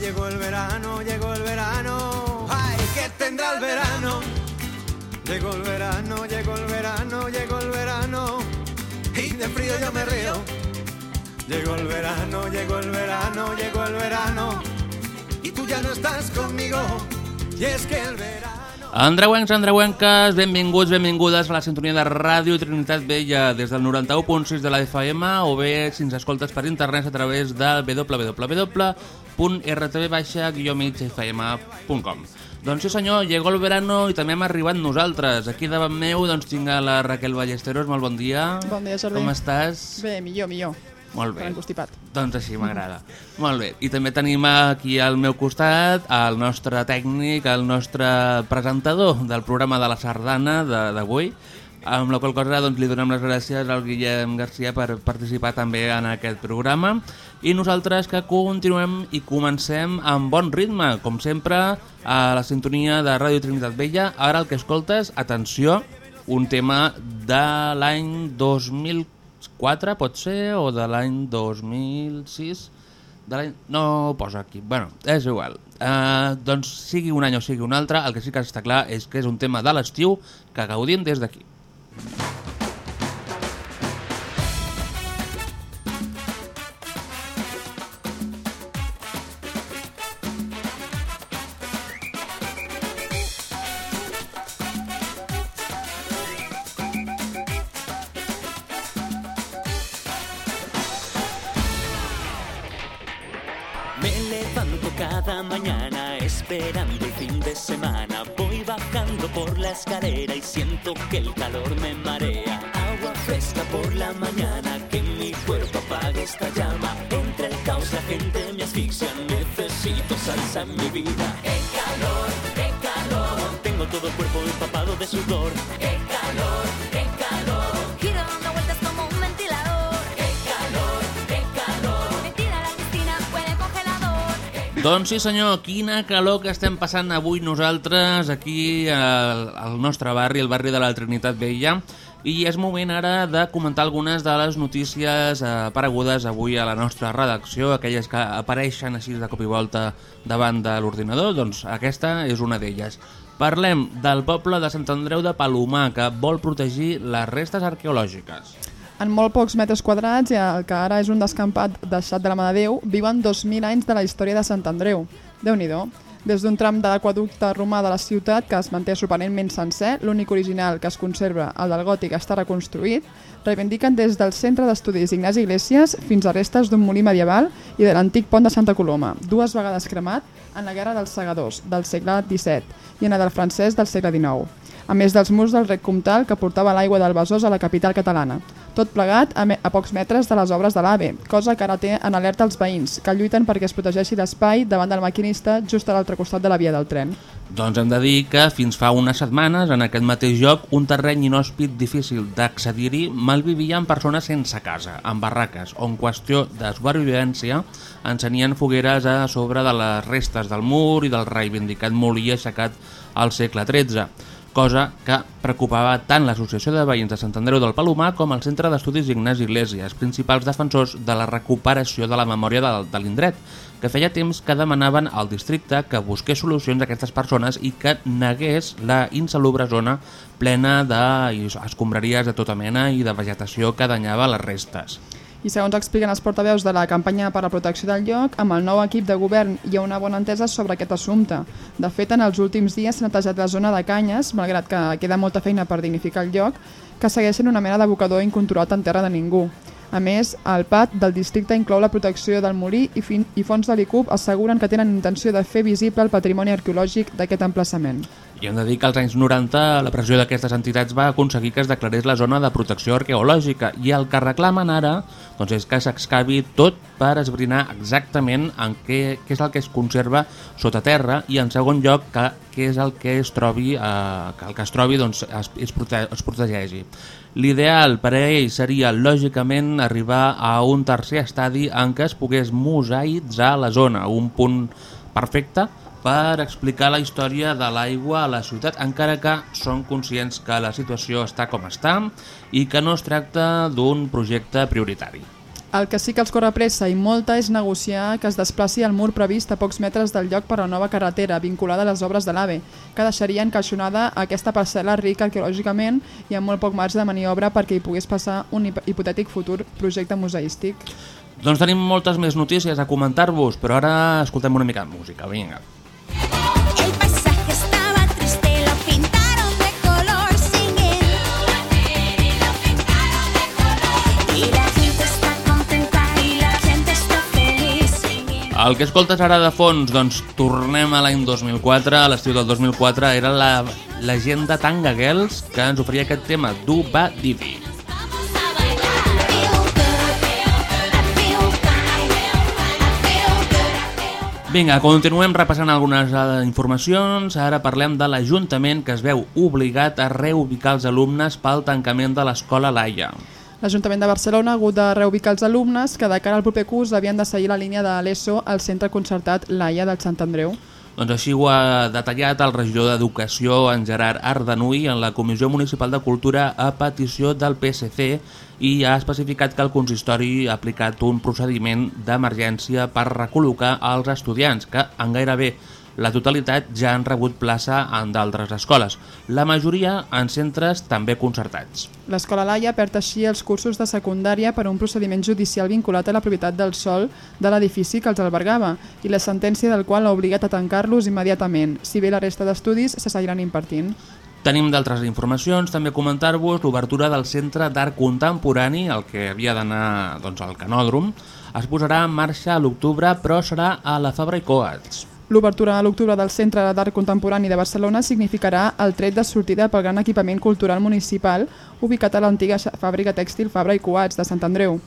llegó el verano, llegó el verano. ¡Ay, qué tendrá el verano! Llegó el verano, llegó el verano, llegó el verano. Y de frío yo me río. Llegó el verano, llegó el verano, llegó el verano. Y tú ya no estás conmigo. Y es que el verano... Andreuencs, andreuenques, benvinguts, benvingudes a la sintonia de Ràdio Trinitat Vella des del 91.6 de la FM o bé si ens escoltes per internet a través del www.rtv-migfm.com Doncs sí senyor, llegó el verano i també hem arribat nosaltres. Aquí davant meu doncs tinc a la Raquel Ballesteros, molt bon dia. Bon dia, Jordi. Com estàs? Bé, millor, millor. Molt bé. Encostipat. Doncs així m'agrada. Molt bé. I també tenim aquí al meu costat el nostre tècnic, el nostre presentador del programa de la Sardana de- d'avui, amb la qual cosa doncs, li donem les gràcies al Guillem Garcia per participar també en aquest programa. I nosaltres que continuem i comencem amb bon ritme, com sempre, a la sintonia de Ràdio Trinitat Vella. Ara el que escoltes, atenció, un tema de l'any 2004, pot ser, o de l'any 2006, de l'any... No ho posa aquí. Bueno, és igual. Uh, doncs sigui un any o sigui un altre, el que sí que està clar és que és un tema de l'estiu que gaudim des d'aquí. Doncs sí senyor, quina calor que estem passant avui nosaltres aquí al, al nostre barri, el barri de la Trinitat Vella i és moment ara de comentar algunes de les notícies eh, aparegudes avui a la nostra redacció, aquelles que apareixen així de cop i volta davant de l'ordinador, doncs aquesta és una d'elles. Parlem del poble de Sant Andreu de Palomar, que vol protegir les restes arqueològiques. En molt pocs metres quadrats, i el que ara és un descampat deixat de la mà de Déu, viuen 2.000 anys de la història de Sant Andreu. déu nhi Des d'un tram de l'aquaducte romà de la ciutat, que es manté sorprenentment sencer, l'únic original que es conserva, el del gòtic, està reconstruït, reivindiquen des del Centre d'Estudis Ignasi Iglesias fins a restes d'un molí medieval i de l'antic pont de Santa Coloma, dues vegades cremat en la Guerra dels Segadors, del segle XVII, i en la del francès del segle XIX a més dels murs del rec comtal que portava l'aigua del Besòs a la capital catalana. Tot plegat a, a pocs metres de les obres de l'AVE, cosa que ara té en alerta els veïns, que lluiten perquè es protegeixi l'espai davant del maquinista just a l'altre costat de la via del tren. Doncs hem de dir que fins fa unes setmanes en aquest mateix lloc un terreny inhòspit difícil d'accedir-hi malvivien persones sense casa, en barraques, on qüestió de supervivència encenien fogueres a sobre de les restes del mur i del reivindicat molí aixecat al segle XIII cosa que preocupava tant l'Associació de Veïns de Sant Andreu del Palomar com el Centre d'Estudis Ignasi Iglesias, principals defensors de la recuperació de la memòria de, de l'indret, que feia temps que demanaven al districte que busqués solucions a aquestes persones i que negués la insalubre zona plena d'escombraries de tota mena i de vegetació que danyava les restes. I segons expliquen els portaveus de la campanya per la protecció del lloc, amb el nou equip de govern hi ha una bona entesa sobre aquest assumpte. De fet, en els últims dies s'ha netejat la zona de canyes, malgrat que queda molta feina per dignificar el lloc, que segueixen una mena d'abocador incontrolat en terra de ningú. A més, el PAT del districte inclou la protecció del molí i, fin i fons de l'ICUP asseguren que tenen intenció de fer visible el patrimoni arqueològic d'aquest emplaçament. I hem de dir que als anys 90 la pressió d'aquestes entitats va aconseguir que es declarés la zona de protecció arqueològica i el que reclamen ara doncs, és que s'excavi tot per esbrinar exactament en què, què és el que es conserva sota terra i en segon lloc que, què és el que es trobi, eh, que el que es trobi doncs, es, es, prote es protegeixi. L'ideal per a ell seria, lògicament, arribar a un tercer estadi en què es pogués mosaitzar la zona, un punt perfecte per explicar la història de l'aigua a la ciutat, encara que són conscients que la situació està com està i que no es tracta d'un projecte prioritari. El que sí que els corre pressa i molta és negociar que es desplaci el mur previst a pocs metres del lloc per a la nova carretera vinculada a les obres de l'AVE, que deixaria encaixonada aquesta parcel·la rica arqueològicament i amb molt poc marge de maniobra perquè hi pogués passar un hip- hipotètic futur projecte museístic. Doncs tenim moltes més notícies a comentar-vos, però ara escoltem una mica de música, vinga. El que escoltes ara de fons, doncs tornem a l'any 2004, a l'estiu del 2004, era la legenda Tanga Girls que ens oferia aquest tema, Du Ba Divi. Vinga, continuem repassant algunes eh, informacions. Ara parlem de l'Ajuntament que es veu obligat a reubicar els alumnes pel tancament de l'escola Laia. L'Ajuntament de Barcelona ha hagut de reubicar els alumnes que de cara al proper curs havien de seguir la línia de l'ESO al centre concertat Laia del Sant Andreu. Doncs així ho ha detallat el regidor d'Educació, en Gerard Ardanuy, en la Comissió Municipal de Cultura a petició del PSC i ha especificat que el consistori ha aplicat un procediment d'emergència per recol·locar els estudiants que en gairebé la totalitat ja han rebut plaça en d'altres escoles, la majoria en centres també concertats. L'escola Laia perd així els cursos de secundària per un procediment judicial vinculat a la propietat del sol de l'edifici que els albergava i la sentència del qual ha obligat a tancar-los immediatament, si bé la resta d'estudis se seguiran impartint. Tenim d'altres informacions, també comentar-vos l'obertura del Centre d'Art Contemporani, el que havia d'anar doncs, al Canòdrom, es posarà en marxa a l'octubre, però serà a la Fabra i Coats. L'obertura a l'octubre del Centre d'Art Contemporani de Barcelona significarà el tret de sortida pel gran equipament cultural municipal ubicat a l'antiga fàbrica tèxtil Fabra i Coats de Sant Andreu.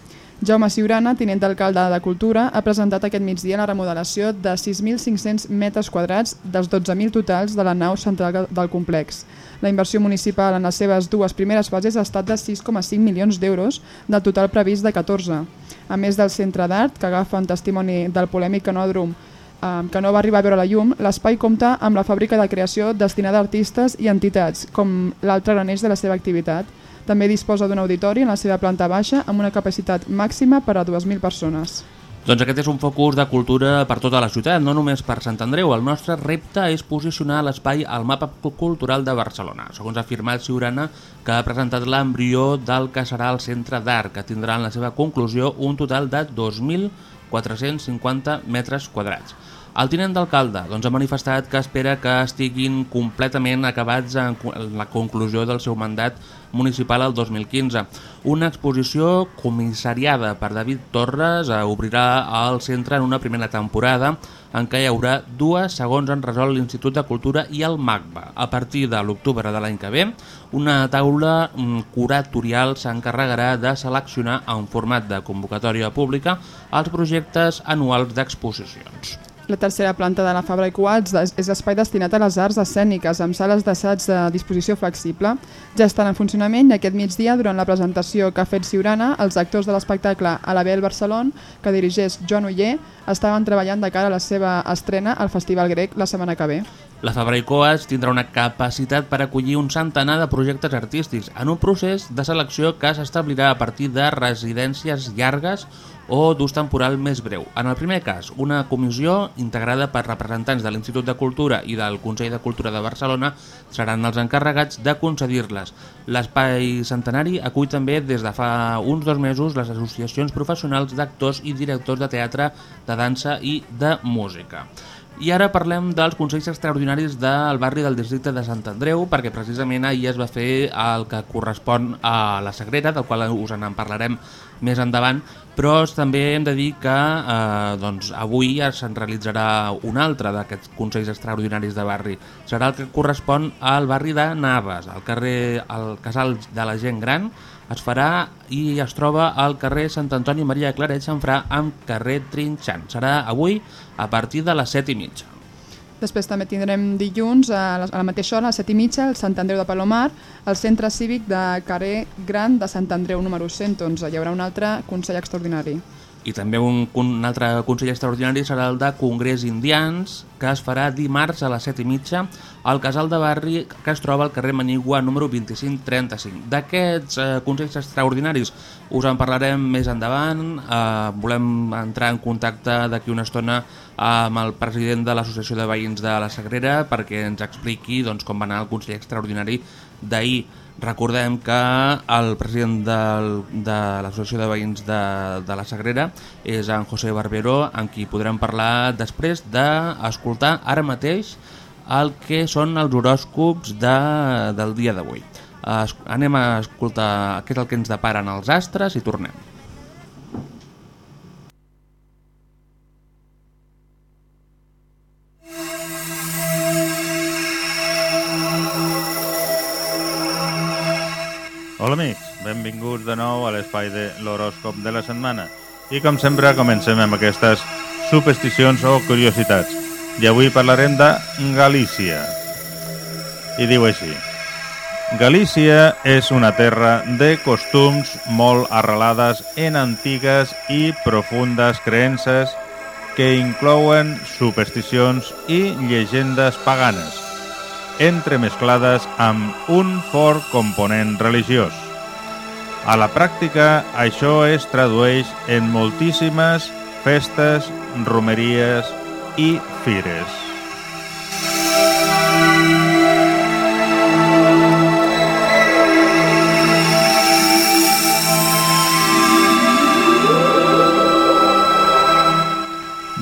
Jaume Ciurana, tinent d'alcalde de Cultura, ha presentat aquest migdia la remodelació de 6.500 metres quadrats dels 12.000 totals de la nau central del complex. La inversió municipal en les seves dues primeres fases ha estat de 6,5 milions d'euros del total previst de 14. A més del centre d'art, que agafa un testimoni del polèmic canòdrom eh, que no va arribar a veure la llum, l'espai compta amb la fàbrica de creació destinada a artistes i entitats, com l'altre gran eix de la seva activitat. També disposa d'un auditori en la seva planta baixa amb una capacitat màxima per a 2.000 persones. Doncs aquest és un focus de cultura per tota la ciutat, no només per Sant Andreu. El nostre repte és posicionar l'espai al mapa cultural de Barcelona. Segons ha afirmat Ciurana, que ha presentat l'embrió del que serà el centre d'art, que tindrà en la seva conclusió un total de 2.450 metres quadrats. El tinent d'alcalde doncs, ha manifestat que espera que estiguin completament acabats en en la conclusió del seu mandat municipal el 2015. Una exposició comissariada per David Torres eh, obrirà el centre en una primera temporada en què hi haurà dues segons han resolt l'Institut de Cultura i el MACBA. A partir de l'octubre de l'any que ve, una taula mm, curatorial s'encarregarà de seleccionar en format de convocatòria pública els projectes anuals d'exposicions. La tercera planta de la Fabra i Coats és és espai destinat a les arts escèniques amb sales d'assaig de disposició flexible. Ja estan en funcionament i aquest migdia, durant la presentació que ha fet Ciurana, els actors de l'espectacle A la Bel Barcelona, que dirigeix Joan Uller, estaven treballant de cara a la seva estrena al Festival Grec la setmana que ve. La Fabra i Coats tindrà una capacitat per acollir un centenar de projectes artístics en un procés de selecció que s'establirà a partir de residències llargues o d'ús temporal més breu. En el primer cas, una comissió integrada per representants de l'Institut de Cultura i del Consell de Cultura de Barcelona seran els encarregats de concedir-les. L'espai centenari acull també des de fa uns dos mesos les associacions professionals d'actors i directors de teatre, de dansa i de música. I ara parlem dels Consells Extraordinaris del barri del districte de Sant Andreu, perquè precisament ahir es va fer el que correspon a la Sagrera, del qual us en parlarem més endavant, però també hem de dir que eh, doncs, avui ja se'n realitzarà un altre d'aquests Consells Extraordinaris de barri. Serà el que correspon al barri de Naves, al carrer al Casal de la Gent Gran, es farà i es troba al carrer Sant Antoni Maria Claret Xanfrà amb carrer Trinxant. Serà avui a partir de les 7 i mitja. Després també tindrem dilluns a la, a la mateixa hora, a les 7 i mitja, al Sant Andreu de Palomar, al Centre Cívic de Carrer Gran de Sant Andreu número 111. Hi haurà un altre Consell Extraordinari. I també un, un altre Consell Extraordinari serà el de Congrés Indians, que es farà dimarts a les 7 i mitja al Casal de Barri, que es troba al carrer Manigua número 2535. D'aquests eh, Consells Extraordinaris us en parlarem més endavant. Eh, volem entrar en contacte d'aquí una estona amb el president de l'Associació de Veïns de la Sagrera perquè ens expliqui doncs, com va anar el Consell Extraordinari d'ahir. Recordem que el president del, de l'Associació de Veïns de, de la Sagrera és en José Barbero, amb qui podrem parlar després d'escoltar ara mateix el que són els horòscops de, del dia d'avui. Anem a escoltar què és el que ens deparen els astres i tornem. Hola amics, benvinguts de nou a l'espai de l'horòscop de la setmana. I com sempre comencem amb aquestes supersticions o curiositats. I avui parlarem de Galícia. I diu així. Galícia és una terra de costums molt arrelades en antigues i profundes creences que inclouen supersticions i llegendes paganes, entremesclades amb un fort component religiós. A la pràctica, això es tradueix en moltíssimes festes, romeries i fires.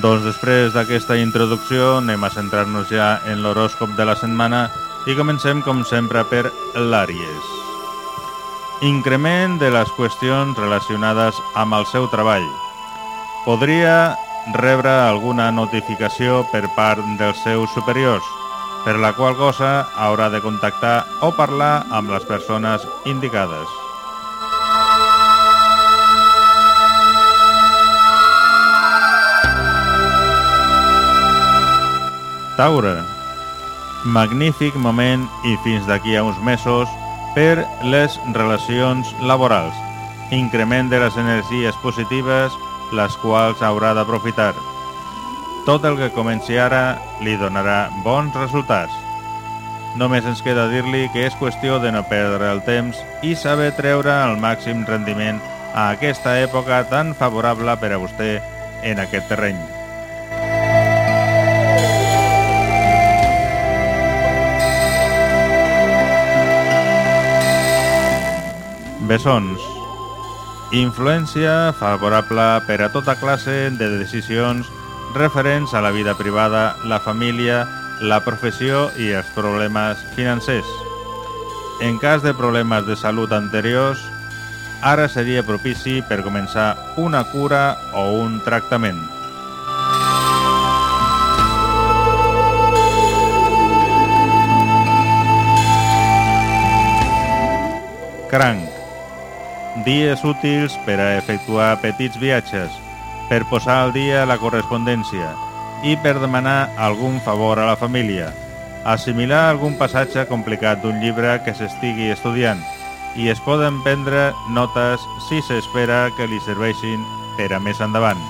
Doncs després d'aquesta introducció anem a centrar-nos ja en l'horòscop de la setmana i comencem com sempre per l'Àries. Increment de les qüestions relacionades amb el seu treball. Podria rebre alguna notificació per part dels seus superiors, per la qual cosa haurà de contactar o parlar amb les persones indicades. Taure. Magnífic moment i fins d'aquí a uns mesos per les relacions laborals. Increment de les energies positives, les quals haurà d'aprofitar. Tot el que comenci ara li donarà bons resultats. Només ens queda dir-li que és qüestió de no perdre el temps i saber treure el màxim rendiment a aquesta època tan favorable per a vostè en aquest terreny. Bessons. Influència favorable per a tota classe de decisions referents a la vida privada, la família, la professió i els problemes financers. En cas de problemes de salut anteriors, ara seria propici per començar una cura o un tractament. Cranc. Dies útils per a efectuar petits viatges, per posar al dia la correspondència i per demanar algun favor a la família, assimilar algun passatge complicat d'un llibre que s'estigui estudiant i es poden prendre notes si s'espera que li serveixin per a més endavant.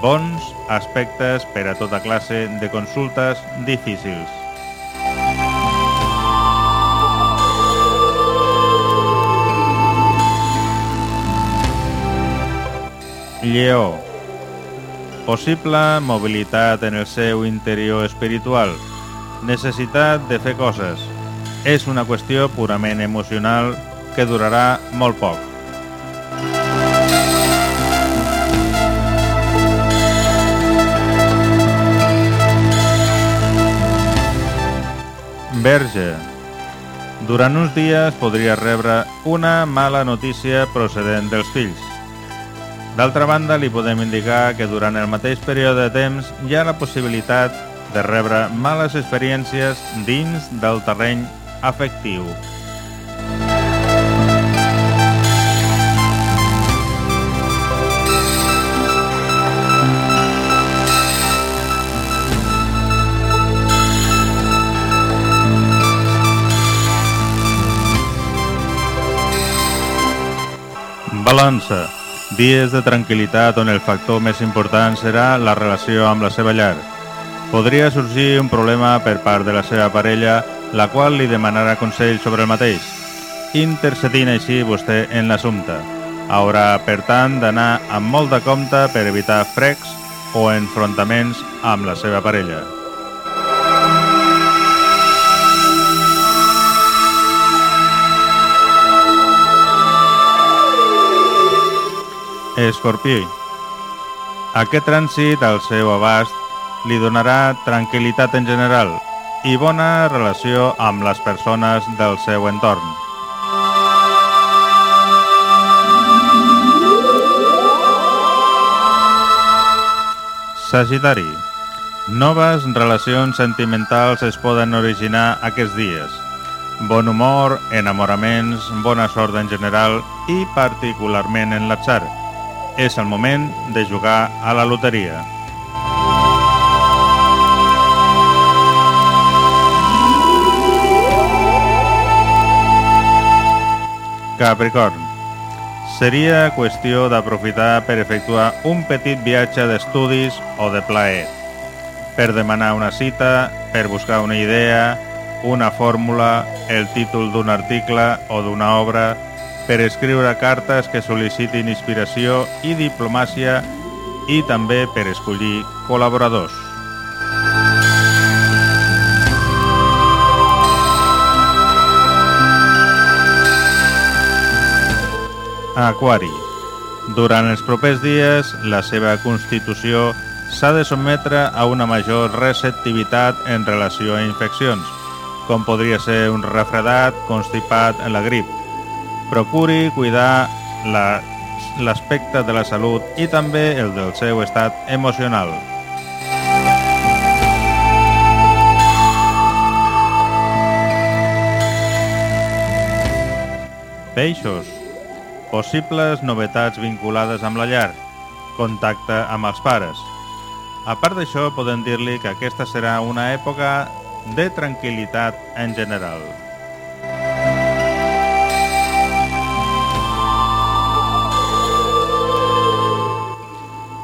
Bons aspectes per a tota classe de consultes difícils. Lleó. Possible mobilitat en el seu interior espiritual. Necessitat de fer coses. És una qüestió purament emocional que durarà molt poc. Verge. Durant uns dies podria rebre una mala notícia procedent dels fills. D'altra banda, li podem indicar que durant el mateix període de temps hi ha la possibilitat de rebre males experiències dins del terreny afectiu. Balança. Dies de tranquil·litat on el factor més important serà la relació amb la seva llar. Podria sorgir un problema per part de la seva parella, la qual li demanarà consell sobre el mateix, intercedint així vostè en l'assumpte. Haurà, per tant, d'anar amb molt de compte per evitar frecs o enfrontaments amb la seva parella. Escorpí. Aquest trànsit al seu abast li donarà tranquil·litat en general i bona relació amb les persones del seu entorn. Sagitari. Noves relacions sentimentals es poden originar aquests dies. Bon humor, enamoraments, bona sort en general i particularment en l'atzar. És el moment de jugar a la loteria. Capricorn. Seria qüestió d'aprofitar per efectuar un petit viatge d'estudis o de plaer, per demanar una cita, per buscar una idea, una fórmula, el títol d'un article o d'una obra, per escriure cartes que sol·licitin inspiració i diplomàcia i també per escollir col·laboradors. Aquari. Durant els propers dies, la seva constitució s'ha de sotmetre a una major receptivitat en relació a infeccions, com podria ser un refredat, constipat la grip. Procuri cuidar la- l'aspecte de la salut i també el del seu estat emocional. Peixos. Possibles novetats vinculades amb la llar. Contacte amb els pares. A part d'això, podem dir-li que aquesta serà una època de tranquil·litat en general.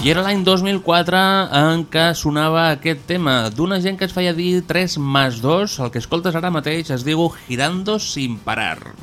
I era l'any 2004 en què sonava aquest tema d'una gent que es feia dir 3 més 2, el que escoltes ara mateix es diu Girando sin parar.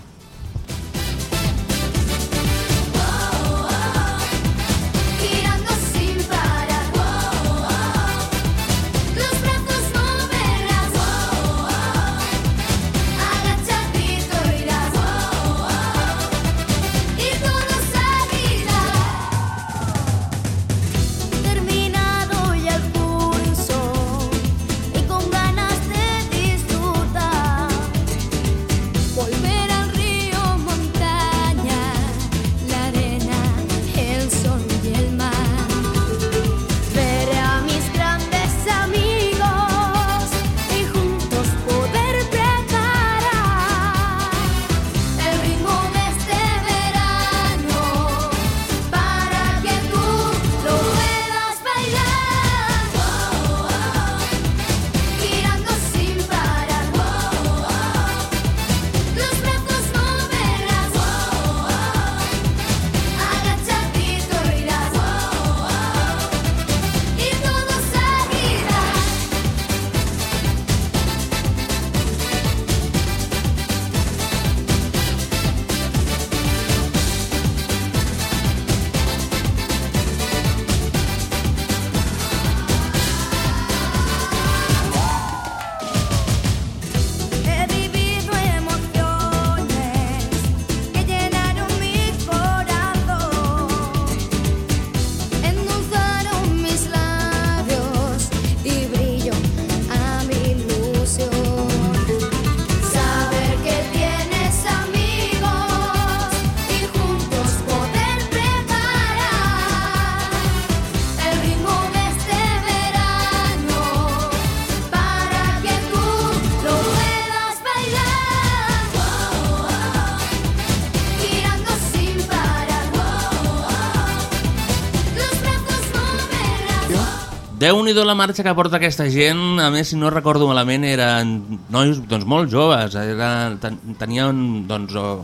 Déu-n'hi-do la marxa que porta aquesta gent, a més, si no recordo malament, eren nois doncs, molt joves, era, ten, tenien, doncs, o,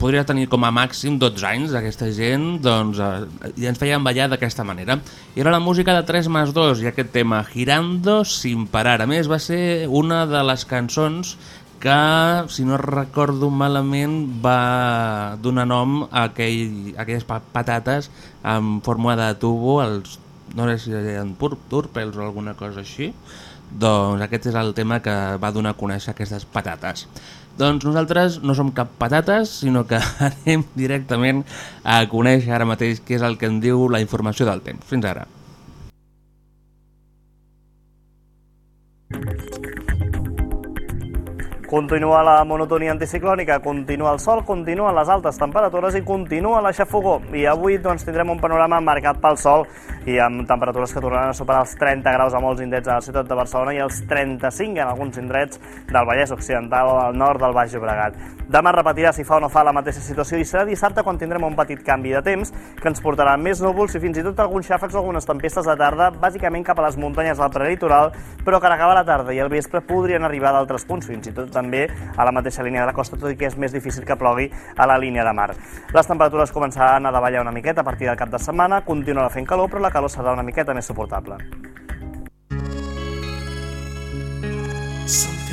podria tenir com a màxim 12 anys aquesta gent, doncs, eh, i ens feien ballar d'aquesta manera. I era la música de 3 més 2 i aquest tema, Girando sin parar. A més, va ser una de les cançons que, si no recordo malament, va donar nom a, aquell, a aquelles pa- patates en forma de tubo, els, no sé si eren turpels o alguna cosa així, doncs aquest és el tema que va donar a conèixer aquestes patates. Doncs nosaltres no som cap patates, sinó que anem directament a conèixer ara mateix què és el que en diu la informació del temps. Fins ara. Continua la monotonia anticiclònica, continua el sol, continuen les altes temperatures i continua la xafogó. I avui doncs, tindrem un panorama marcat pel sol i amb temperatures que tornaran a superar els 30 graus a molts indrets a la ciutat de Barcelona i els 35 en alguns indrets del Vallès Occidental o al nord del Baix Llobregat. Demà repetirà si fa o no fa la mateixa situació i serà dissabte quan tindrem un petit canvi de temps que ens portarà més núvols i fins i tot alguns xàfecs o algunes tempestes de tarda, bàsicament cap a les muntanyes del prelitoral, però que acabar la tarda i el vespre podrien arribar d'altres punts, fins i tot també a la mateixa línia de la costa, tot i que és més difícil que plogui a la línia de mar. Les temperatures començaran a davallar una miqueta a partir del cap de setmana, continuarà fent calor, però la calor serà una miqueta més suportable. Something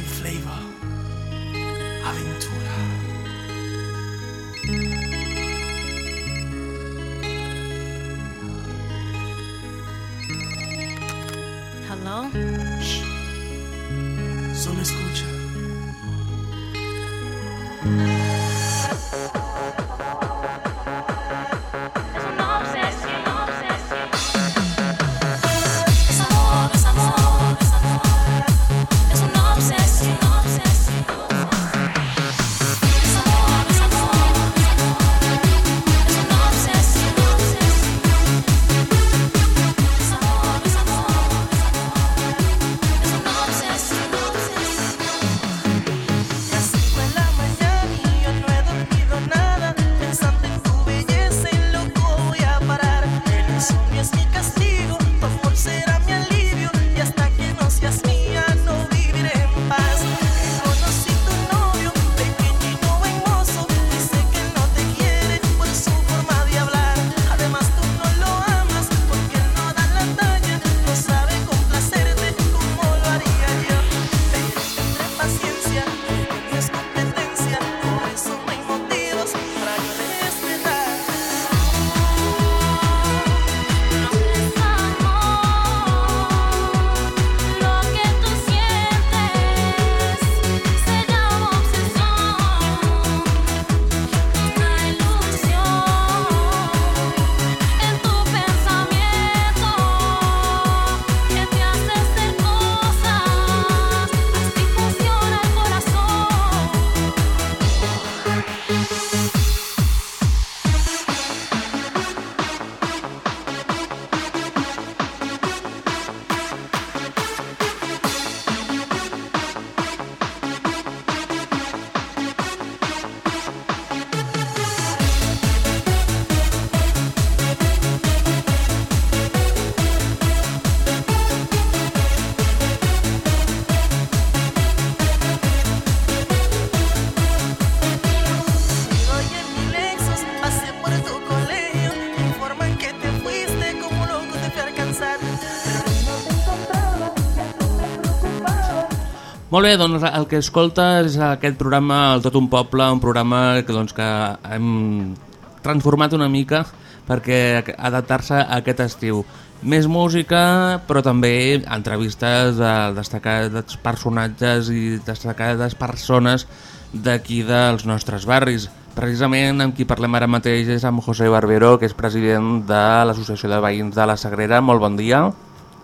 Molt bé, doncs el que escoltes és aquest programa El Tot un Poble, un programa que, doncs, que hem transformat una mica perquè adaptar-se a aquest estiu. Més música, però també entrevistes a destacats personatges i destacades persones d'aquí dels nostres barris. Precisament amb qui parlem ara mateix és amb José Barbero, que és president de l'Associació de Veïns de la Sagrera. Molt bon dia.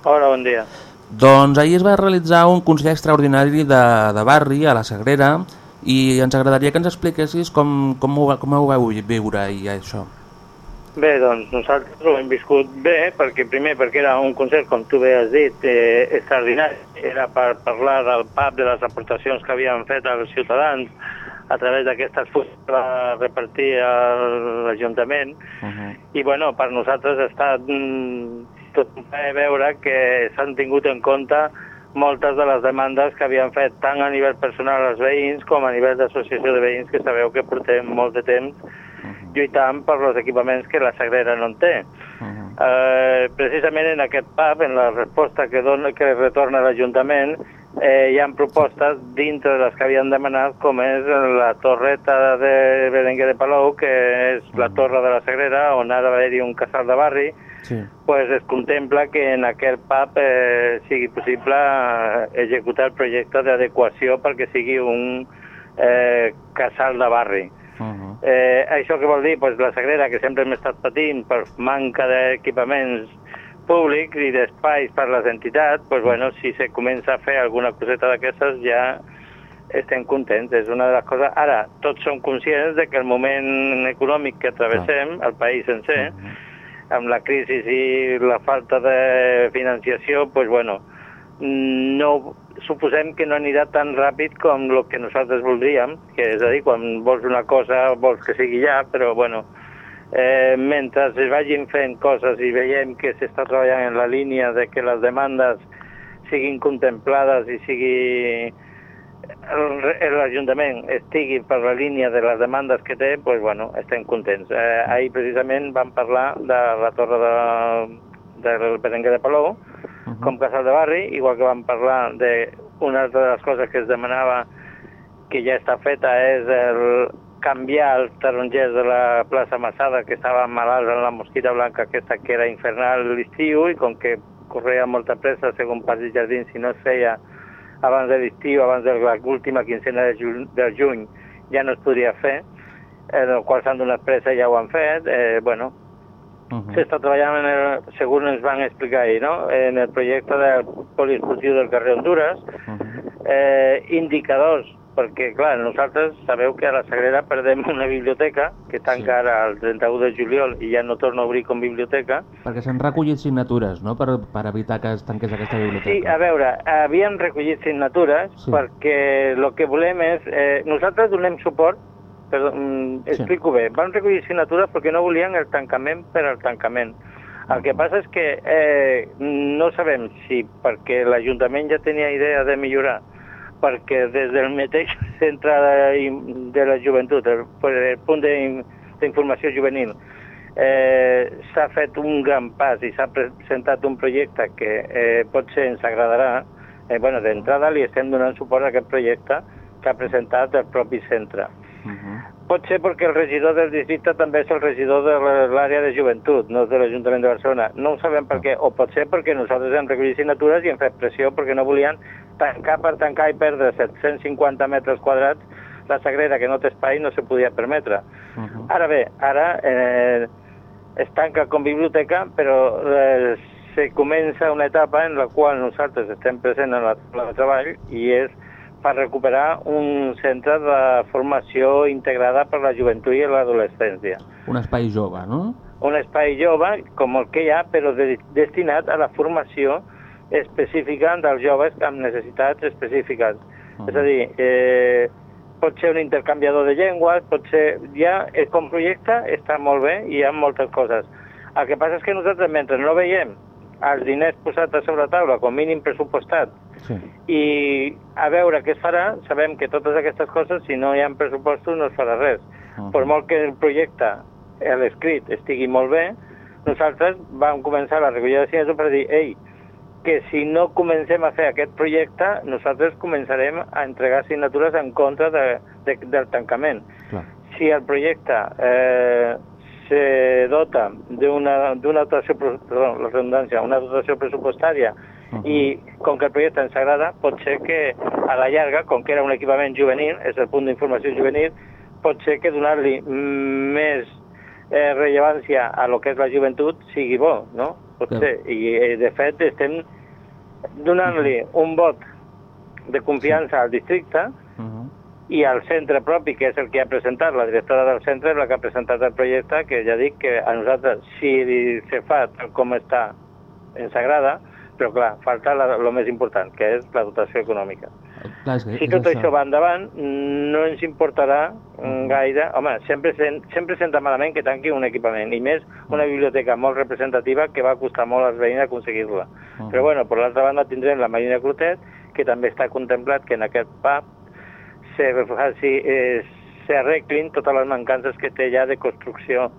Hola, bon dia. Doncs ahir es va realitzar un Consell Extraordinari de, de barri a la Sagrera i ens agradaria que ens expliquessis com, com, ho, com ho vau viure ahir això. Bé, doncs nosaltres ho hem viscut bé, perquè primer perquè era un concert, com tu bé has dit, eh, extraordinari. Era per parlar del PAP, de les aportacions que havien fet els ciutadans a través d'aquestes fustes que va repartir l'Ajuntament. Uh -huh. I bueno, per nosaltres ha estat mm, tot fa veure que s'han tingut en compte moltes de les demandes que havien fet tant a nivell personal els veïns com a nivell d'associació de veïns que sabeu que portem molt de temps lluitant per els equipaments que la Sagrera no en té. Eh, precisament en aquest pub, en la resposta que, dona, que retorna l'Ajuntament, eh, hi ha propostes dintre de les que havien demanat, com és la torreta de Berenguer de Palou, que és la torre de la Sagrera, on ha d'haver-hi un casal de barri, Sí. pues es contempla que en aquest pub eh, sigui possible eh, executar el projecte d'adequació perquè sigui un eh, casal de barri. Uh -huh. Eh, això què vol dir? Pues la Sagrera, que sempre hem estat patint per manca d'equipaments públics i d'espais per les entitats, pues bueno, si se comença a fer alguna coseta d'aquestes ja estem contents. És una de les coses... Ara, tots som conscients de que el moment econòmic que travessem, el país sencer, amb la crisi i la falta de financiació, pues bueno, no suposem que no anirà tan ràpid com el que nosaltres voldríem, que és a dir, quan vols una cosa vols que sigui ja, però bueno, eh, mentre es vagin fent coses i veiem que s'està treballant en la línia de que les demandes siguin contemplades i sigui l'Ajuntament estigui per la línia de les demandes que té, doncs, bueno, estem contents. Eh, ahir precisament vam parlar de la torre de, del Berenguer de Palou, com casal de barri, igual que vam parlar de una altra de les coses que es demanava que ja està feta és el canviar els tarongers de la plaça Massada que estaven malalts en la mosquita blanca aquesta que era infernal l'estiu i com que corria molta pressa segons Parcs i Jardins si no es feia abans de l'estiu, abans de l'última quincena de, juny, de juny ja no es podria fer, eh, el qual s'han donat pressa ja ho han fet, eh, bueno, s'està treballant, en el, segons ens van explicar ahir, no? en el projecte del poliesportiu del carrer Honduras, eh, indicadors, perquè, clar, nosaltres sabeu que a la Sagrera perdem una biblioteca que tanca ara el 31 de juliol i ja no torna a obrir com biblioteca. Perquè s'han recollit signatures, no?, per, per evitar que es tanqués aquesta biblioteca. Sí, a veure, havíem recollit signatures Sí. perquè el que volem és... Eh, nosaltres donem suport, perdó, mm, Sí. explico bé, vam recollir signatures perquè no volien el tancament per al tancament. El que passa és que eh, no sabem si perquè l'Ajuntament ja tenia idea de millorar, perquè des del mateix centre de, de la joventut, el, el punt d'in- d'informació juvenil, eh, s'ha fet un gran pas i s'ha presentat un projecte que eh, potser ens agradarà. Eh, bueno, D'entrada li estem donant suport a aquest projecte que ha presentat el propi centre. Pot ser perquè el regidor del districte també és el regidor de l'àrea de joventut, no de l'Ajuntament de Barcelona. No ho sabem per què, o pot ser perquè nosaltres hem recollit signatures i hem fet pressió perquè no volien tancar per tancar i perdre 750 metres quadrats la Sagrera, que no té espai, no se podia permetre. Ara bé, ara eh, es tanca com biblioteca, però eh, se comença una etapa en la qual nosaltres estem presents en la taula de treball i és per recuperar un centre de formació integrada per la joventut i l'adolescència. Un espai jove, no? Un espai jove, com el que hi ha, però de, destinat a la formació específica dels joves amb necessitats específiques. És a dir, eh, pot ser un intercanviador de llengües, pot ser... Ja, eh, com projecte està molt bé i hi ha moltes coses. El que passa és que nosaltres, mentre no veiem els diners posats a sobre la taula, com mínim pressupostat, Sí. i a veure què es farà, sabem que totes aquestes coses, si no hi ha pressupostos, no es farà res. Uh Per molt que el projecte, l'escrit, estigui molt bé, nosaltres vam començar la recollida de signatures per dir, ei, que si no comencem a fer aquest projecte, nosaltres començarem a entregar signatures en contra de, de, del tancament. Clar. Si el projecte eh, se dota d'una dotació, perdó, la redundància, una dotació pressupostària i com que el projecte ens agrada, pot ser que a la llarga, com que era un equipament juvenil, és el punt d'informació juvenil, pot ser que donar-li més eh, rellevància a lo que és la joventut sigui bo, no? Pot Clar. ser. I, eh, de fet, estem donant-li un vot de confiança al districte i al centre propi, que és el que ha presentat, la directora del centre és la que ha presentat el projecte, que ja dic que a nosaltres, si se fa tal com està, ens agrada, però clar, falta el més important, que és la dotació econòmica. Clar, és que Si és tot això va endavant, no ens importarà mm, gaire... Home, sempre, sent, sempre senta malament que tanqui un equipament, i més una biblioteca molt representativa que va costar molt als veïns aconseguir-la. Mm. Però bueno, per l'altra banda tindrem la Marina Clotet, que també està contemplat que en aquest pub se, faci, eh, totes les mancances que té ja de construcció.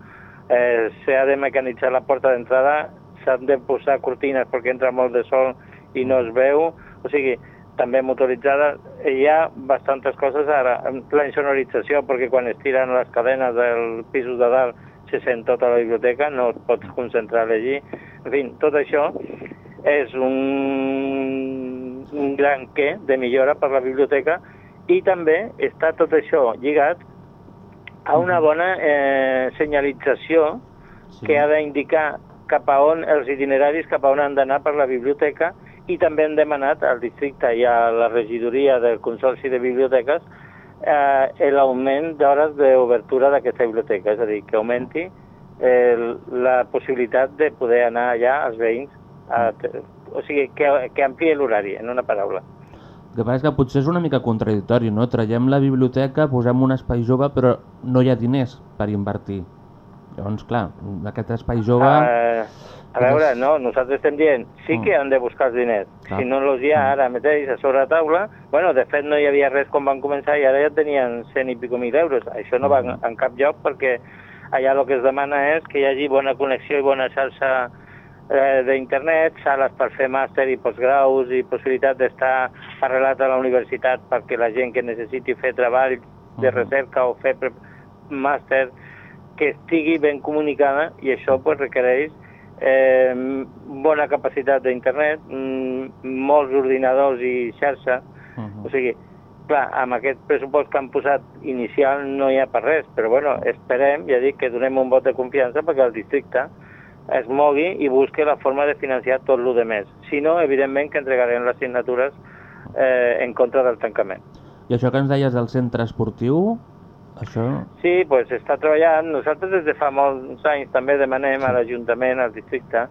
Eh, S'ha de mecanitzar la porta d'entrada, s'han de posar cortines perquè entra molt de sol i no es veu, o sigui, també motoritzada. Hi ha bastantes coses ara. La insonorització, perquè quan es tiren les cadenes del pisos de dalt se sent tota la biblioteca, no et pots concentrar allí. En fi, tot això és un, un gran què de millora per la biblioteca i també està tot això lligat a una bona eh, senyalització Sí. que ha d'indicar cap a on els itineraris cap a on han d'anar per la biblioteca i també hem demanat al districte i a la regidoria del Consorci de Biblioteques eh, l'augment d'hores d'obertura d'aquesta biblioteca, és a dir, que augmenti eh, la possibilitat de poder anar allà als veïns, a, o sigui, que, que ampliï l'horari, en una paraula. El que passa és que potser és una mica contradictori, no? Traiem la biblioteca, posem un espai jove, però no hi ha diners per invertir. Llavors, clar, aquest espai jove... Eh, a veure, no, nosaltres estem dient, sí que Mm. han de buscar els diners. Clar. Si no els hi ha ara mateix a sobre la taula, bueno, de fet no hi havia res quan van començar i ara ja tenien cent i pico mil euros. Això no va en, en cap lloc perquè allà el que es demana és que hi hagi bona connexió i bona xarxa eh, d'internet, sales per fer màster i postgraus i possibilitat d'estar arrelat a la universitat perquè la gent que necessiti fer treball de recerca o fer màster que estigui ben comunicada i això pues, requereix eh, bona capacitat d'internet, mm, molts ordinadors i xarxa, Uh o sigui, clar, amb aquest pressupost que han posat inicial no hi ha per res, però bueno, esperem, ja dic, que donem un vot de confiança perquè el districte es mogui i busqui la forma de financiar tot el de més. Si no, evidentment que entregarem les signatures eh, en contra del tancament. I això que ens deies del centre esportiu, això... Sí, pues està treballant. Nosaltres des de fa molts anys també demanem a l'Ajuntament, al districte,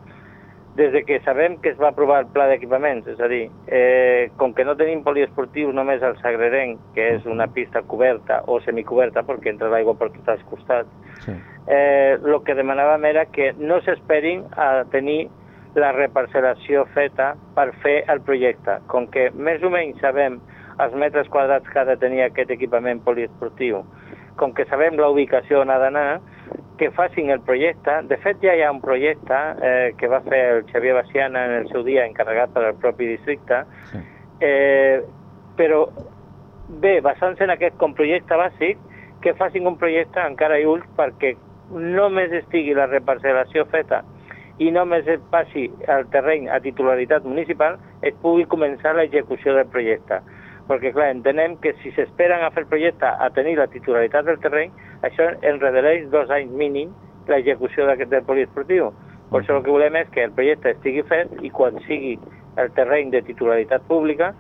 des de que sabem que es va aprovar el pla d'equipaments, és a dir, eh, com que no tenim poliesportius només al Sagrerenc, que és una pista coberta o semicoberta, perquè entra l'aigua per tots els costats, Sí. eh, el que demanàvem era que no s'esperin a tenir la reparcel·lació feta per fer el projecte. Com que més o menys sabem els metres quadrats que ha de tenir aquest equipament poliesportiu, com que sabem la ubicació on ha d'anar, que facin el projecte. De fet, ja hi ha un projecte eh, que va fer el Xavier Baciana en el seu dia, encarregat per al propi districte, Sí. eh, però bé, basant-se en aquest com projecte bàsic, que facin un projecte encara i ulls perquè només estigui la reparcel·lació feta i només es passi el terreny a titularitat municipal, es pugui començar l'execució del projecte. Perquè, clar, entenem que si s'esperen a fer el projecte a tenir la titularitat del terreny, això enredareix dos anys mínim l'execució d'aquest del poliesportiu. Per això el que volem és que el projecte estigui fet i quan sigui el terreny de titularitat pública,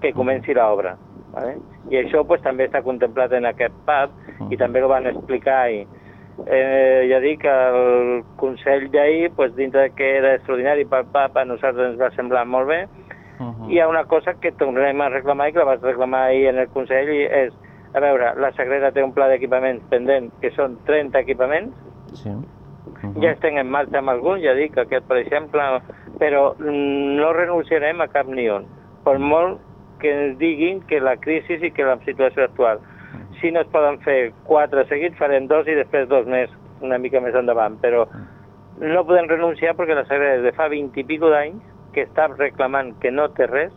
que comenci l'obra. ¿vale? I això pues, també està contemplat en aquest PAP i també ho van explicar ahir. Eh, ja dic que el Consell d'ahir, pues, dintre que era extraordinari pel PAP, a nosaltres ens va semblar molt bé, Uh -huh. hi ha una cosa que tornarem a reclamar i que la vaig reclamar ahir en el Consell i és, a veure, la Sagrera té un pla d'equipaments pendent, que són 30 equipaments, Sí. Uh -huh. ja estem en marxa amb alguns, ja dic, aquest per exemple, però no renunciarem a cap ni un, per molt que ens diguin que la crisi i que la situació actual. Si no es poden fer quatre seguits, farem dos i després dos més, una mica més endavant, però no podem renunciar perquè la Sagrera des de fa 20 i pico d'anys que està reclamant que no té res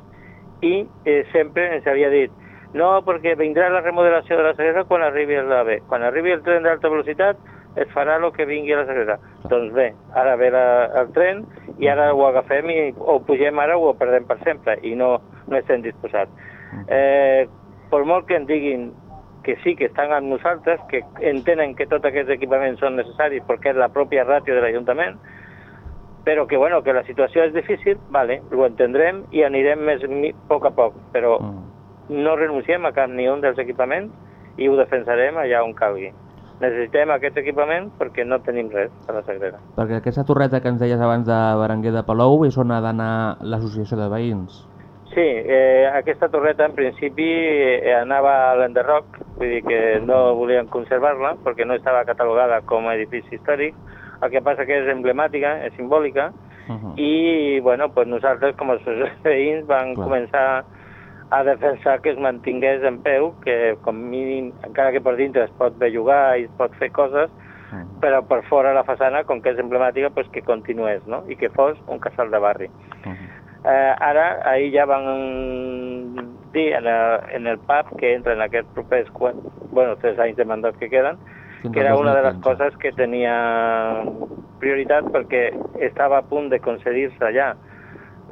i eh, sempre ens havia dit no, perquè vindrà la remodelació de la Sagrera quan arribi el AVE. Quan arribi el tren d'alta velocitat es farà el que vingui a la Sagrera. Doncs bé, ara ve la, el tren i ara ho agafem i o pugem ara o ho perdem per sempre i no, no estem disposats. Eh, per molt que ens diguin que sí que estan amb nosaltres, que entenen que tots aquests equipaments són necessaris perquè és la pròpia ràtio de l'Ajuntament, però que, bueno, que la situació és difícil, vale, ho entendrem i anirem més a poc a poc, però Mm. no renunciem a cap ni un dels equipaments i ho defensarem allà on calgui. Necessitem aquest equipament perquè no tenim res a la Sagrera. Perquè aquesta torreta que ens deies abans de Berenguer de Palou és on ha d'anar l'associació de veïns. Sí, Sí, eh, aquesta torreta en principi eh, anava a l'enderroc, vull dir que no volien conservar-la perquè no estava catalogada com a edifici històric, el que passa que és emblemàtica, és simbòlica, Uh -huh. i bueno, pues nosaltres com a associació de veïns vam Clar. començar a defensar que es mantingués en peu, que com mínim, encara que per dintre es pot bellugar i es pot fer coses, Uh -huh. però per fora la façana, com que és emblemàtica, pues que continués, no? I que fos un casal de barri. Uh -huh. Eh, ara, ahir ja van dir en el, en el pub que entra en aquests propers, qua- bueno, tres anys de mandat que queden, Fins que era una de les 2015. coses que tenia prioritat perquè estava a punt de concedir-se ja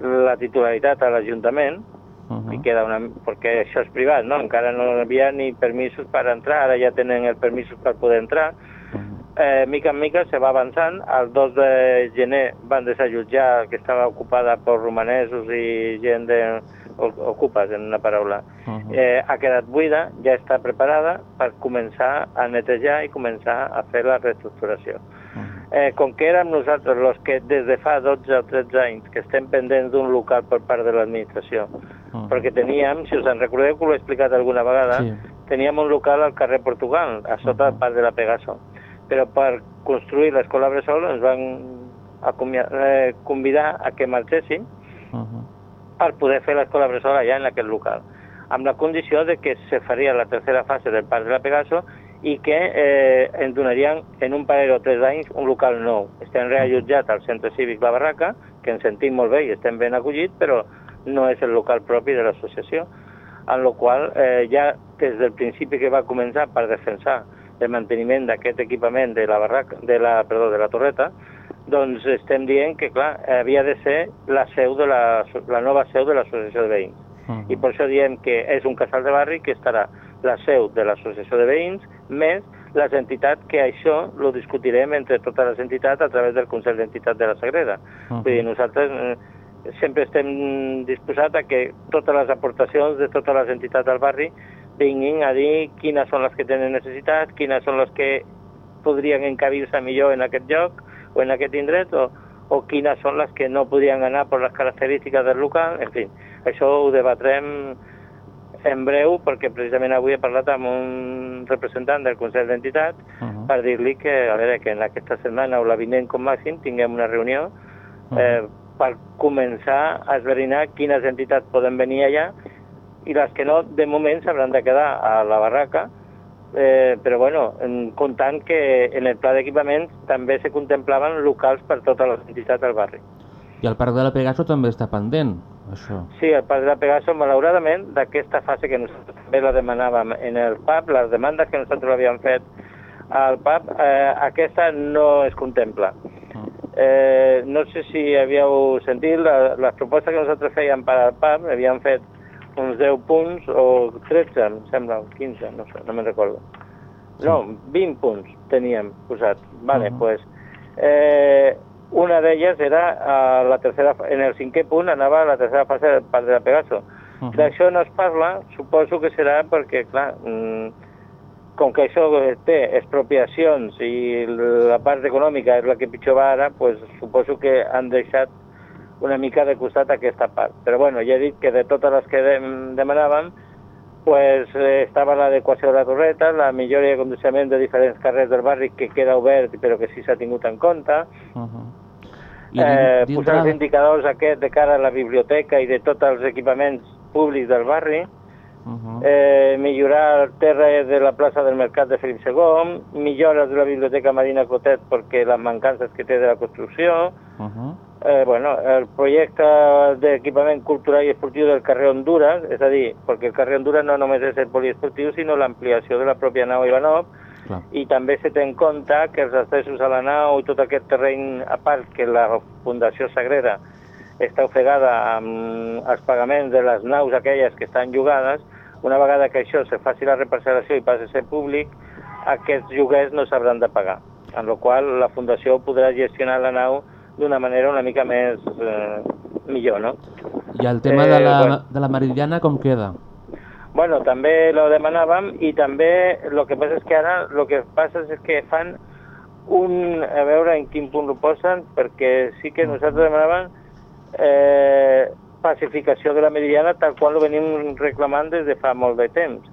la titularitat a l'Ajuntament, Uh -huh. i queda una, perquè això és privat, no? Encara no havia ni permisos per entrar, ara ja tenen els permisos per poder entrar. Uh -huh. Eh, mica en mica se va avançant. El 2 de gener van desallotjar que estava ocupada per romanesos i gent de, ocupes, en una paraula. Uh -huh. Eh, ha quedat buida, ja està preparada per començar a netejar i començar a fer la reestructuració. Uh -huh. Eh, com que érem nosaltres els que des de fa 12 o 13 anys que estem pendents d'un local per part de l'administració, Uh -huh. perquè teníem, si us en recordeu que ho he explicat alguna vegada, Sí. teníem un local al carrer Portugal, a sota Mhm. del parc de la Pegaso. Però per construir l'escola Bressol ens van acomia- eh, convidar a que marxéssim Uh -huh. Per poder fer l'escola Bressol allà en aquest local, amb la condició de que se faria la tercera fase del parc de la Pegaso i que eh, ens donarien en un parell o tres anys un local nou. Estem reallotjat al centre cívic La Barraca, que ens sentim molt bé i estem ben acollits, però no és el local propi de l'associació, en la qual eh, ja des del principi que va començar per defensar el manteniment d'aquest equipament de la, barraca, de la, perdó, de la torreta, doncs estem dient que, clar, havia de ser la seu de la, la nova seu de l'associació de veïns. Uh -huh. I per això diem que és un casal de barri que estarà la seu de l'associació de veïns més les entitats que això lo discutirem entre totes les entitats a través del Consell d'Entitat de la Sagrera. Uh Vull dir, nosaltres eh, sempre estem disposats a que totes les aportacions de totes les entitats del barri vinguin a dir quines són les que tenen necessitats, quines són les que podrien encabir-se millor en aquest lloc o en aquest indret, o, o quines són les que no podrien anar per les característiques del local, en fi, això ho debatrem en breu, perquè precisament avui he parlat amb un representant del Consell d'Entitat Uh -huh. per dir-li que, a veure, que en aquesta setmana o la vinent com màxim tinguem una reunió eh, per començar a esbrinar quines entitats poden venir allà i les que no, de moment, s'hauran de quedar a la barraca, eh, però bueno, en- comptant que en el pla d'equipaments també se contemplaven locals per totes les entitats del barri. I el parc de la Pegaso també està pendent, això. Sí, el Parc de la Pegaso, malauradament, d'aquesta fase que nosaltres també la demanàvem en el PAP, les demandes que nosaltres havíem fet al PAP, eh, aquesta no es contempla. Eh, no sé si havíeu sentit, la, les propostes que nosaltres fèiem per al PAP, havíem fet uns 10 punts, o 13, em sembla, o 15, no sé, no me'n recordo. No, 20 punts teníem posat. Vale, Mhm. pues, eh, una d'elles era a la tercera, en el cinquè punt anava a la tercera fase del Parc de la Pegaso. Uh -huh. D'això no es parla, suposo que serà perquè, clar, mm, com que això té expropiacions i la part econòmica és la que pitjor va ara, pues, suposo que han deixat una mica de costat aquesta part. Però bueno, ja he dit que de totes les que dem demanàvem, pues, eh, estava l'adequació de la torreta, la millora de condicionament de diferents carrers del barri que queda obert però que sí s'ha tingut en compte, Uh -huh. I eh, posar els indicadors aquest de cara a la biblioteca i de tots els equipaments públics del barri, Uh -huh. eh, millorar el terra de la plaça del Mercat de Felip II, millores de la Biblioteca Marina Cotet perquè les mancances que té de la construcció, Uh -huh. Eh, bueno, el projecte d'equipament cultural i esportiu del carrer Honduras, és a dir, perquè el carrer Honduras no només és el poliesportiu, sinó l'ampliació de la pròpia nau Ivanov, Clar. i també se té en compte que els accessos a la nau i tot aquest terreny, a part que la Fundació Sagrera està ofegada amb els pagaments de les naus aquelles que estan llogades, una vegada que això se faci la reparcel·lació i passi a ser públic, aquests lloguers no s'hauran de pagar, en la qual la Fundació podrà gestionar la nau d'una manera una mica més eh, millor, no? I el tema de, Eh, la, bueno. de la Meridiana com queda? Bueno, també lo demanàvem i també el que passa és que ara el que passa és que fan un... a veure en quin punt ho posen, perquè sí que nosaltres demanàvem eh, pacificació de la meridiana tal qual ho venim reclamant des de fa molt de temps.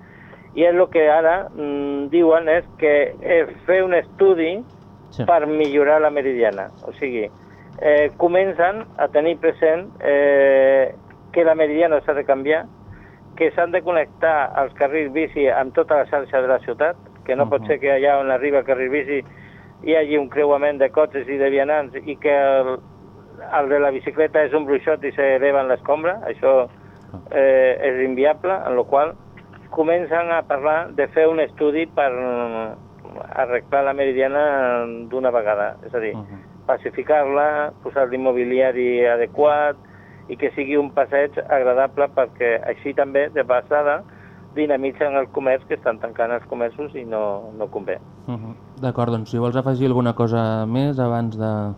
I és el que ara mm, diuen és que és fer un estudi Sí. per millorar la meridiana. O sigui, eh, comencen a tenir present eh, que la meridiana s'ha de canviar, que s'han de connectar els carrils bici amb tota la xarxa de la ciutat, que no pot Mhm. ser que allà on arriba el carril bici hi hagi un creuament de cotxes i de vianants i que el, el de la bicicleta és un bruixot i s'eleva en l'escombra, això eh, és inviable, en la qual comencen a parlar de fer un estudi per arreglar la meridiana d'una vegada, és a dir, Mhm. Pacificar-la, posar-li mobiliari adequat i que sigui un passeig agradable perquè així també, de passada, dinamitzen el comerç que estan tancant els comerços i no, no convé. Uh -huh. D'acord, doncs si vols afegir alguna cosa més abans de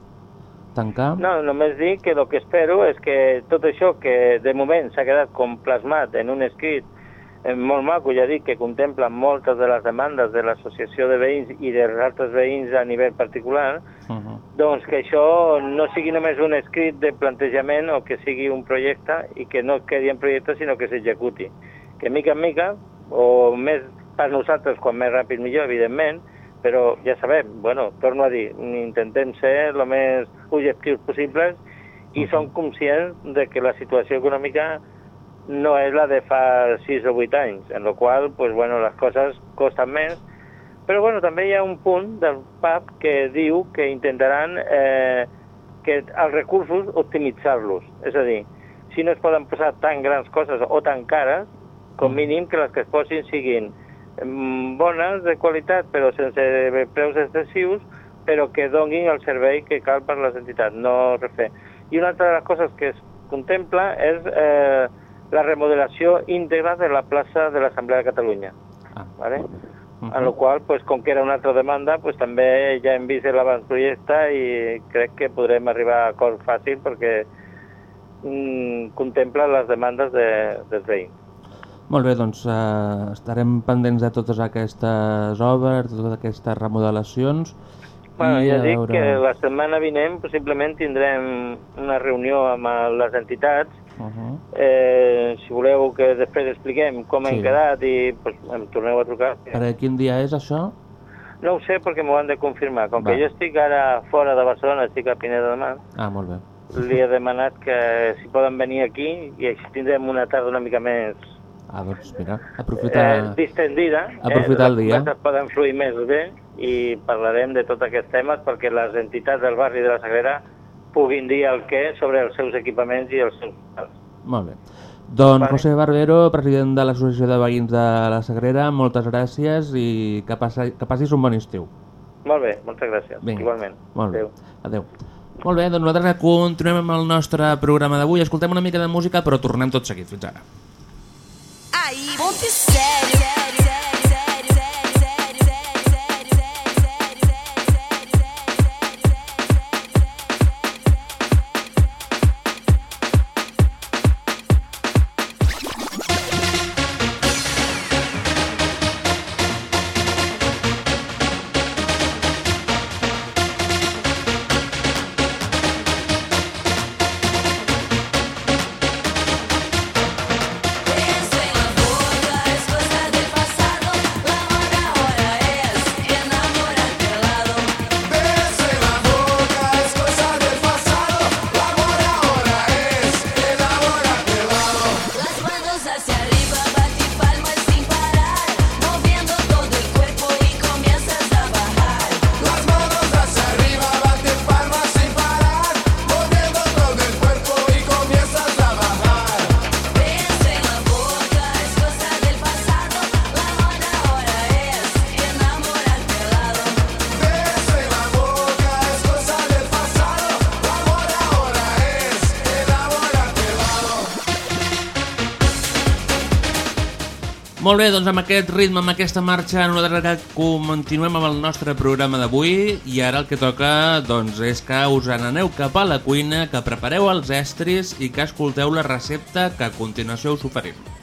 tancar... No, només dir que el que espero és que tot això que de moment s'ha quedat com plasmat en un escrit eh, molt maco, ja dic, que contempla moltes de les demandes de l'associació de veïns i dels altres veïns a nivell particular, Uh -huh. doncs que això no sigui només un escrit de plantejament o que sigui un projecte i que no quedi en projecte sinó que s'executi. Que mica en mica, o més per nosaltres, quan més ràpid millor, evidentment, però ja sabem, bueno, torno a dir, intentem ser el més objectius possibles i som conscients de que la situació econòmica no és la de fa 6 o 8 anys, en la qual pues, bueno, les coses costen més, però bueno, també hi ha un punt del PAP que diu que intentaran eh, que els recursos optimitzar-los. És a dir, si no es poden posar tan grans coses o tan cares, com mínim que les que es posin siguin mm, bones, de qualitat, però sense preus excessius, però que donguin el servei que cal per les entitats, no refer. I una altra de les coses que es contempla és eh, la remodelació íntegra de la plaça de l'Assemblea de Catalunya. Ah. ¿vale? Uh En la qual, pues, com que era una altra demanda, pues, també ja hem vist l'avantprojecte i crec que podrem arribar a acord fàcil perquè mm, contempla les demandes de, dels veïns. Molt bé, doncs eh, estarem pendents de totes aquestes obres, de totes aquestes remodelacions. Bueno, ja dic veure- que la setmana vinent possiblement tindrem una reunió amb les entitats. Uh -huh. Eh, si voleu que després expliquem com Sí. hem quedat i pues, em torneu a trucar. Per a quin dia és això? No ho sé perquè m'ho han de confirmar. Com Va. que jo estic ara fora de Barcelona, estic a Pineda de Mar, Ah, molt bé. li he demanat que si poden venir aquí i així tindrem una tarda una mica més Ah, doncs mira, eh, aprofitar... distendida. Aprofitar el les dia. converses poden fluir més bé i parlarem de tots aquests temes perquè les entitats del barri de la Sagrera puguin dir el què sobre els seus equipaments i els seus locals. Molt bé. Doncs Vale. José Barbero, president de l'Associació de Veïns de la Sagrera, moltes gràcies i que, passi, que passis un bon estiu. Molt bé, moltes gràcies. Vinga. Igualment. Molt bé. Adéu. Adéu. Molt bé, doncs nosaltres continuem amb el nostre programa d'avui. Escoltem una mica de música, però tornem tot seguit. Fins ara. Aí, ponto sério. Molt bé, doncs amb aquest ritme, amb aquesta marxa, nosaltres continuem amb el nostre programa d'avui i ara el que toca doncs, és que us n'aneu cap a la cuina, que prepareu els estris i que escolteu la recepta que a continuació us oferim.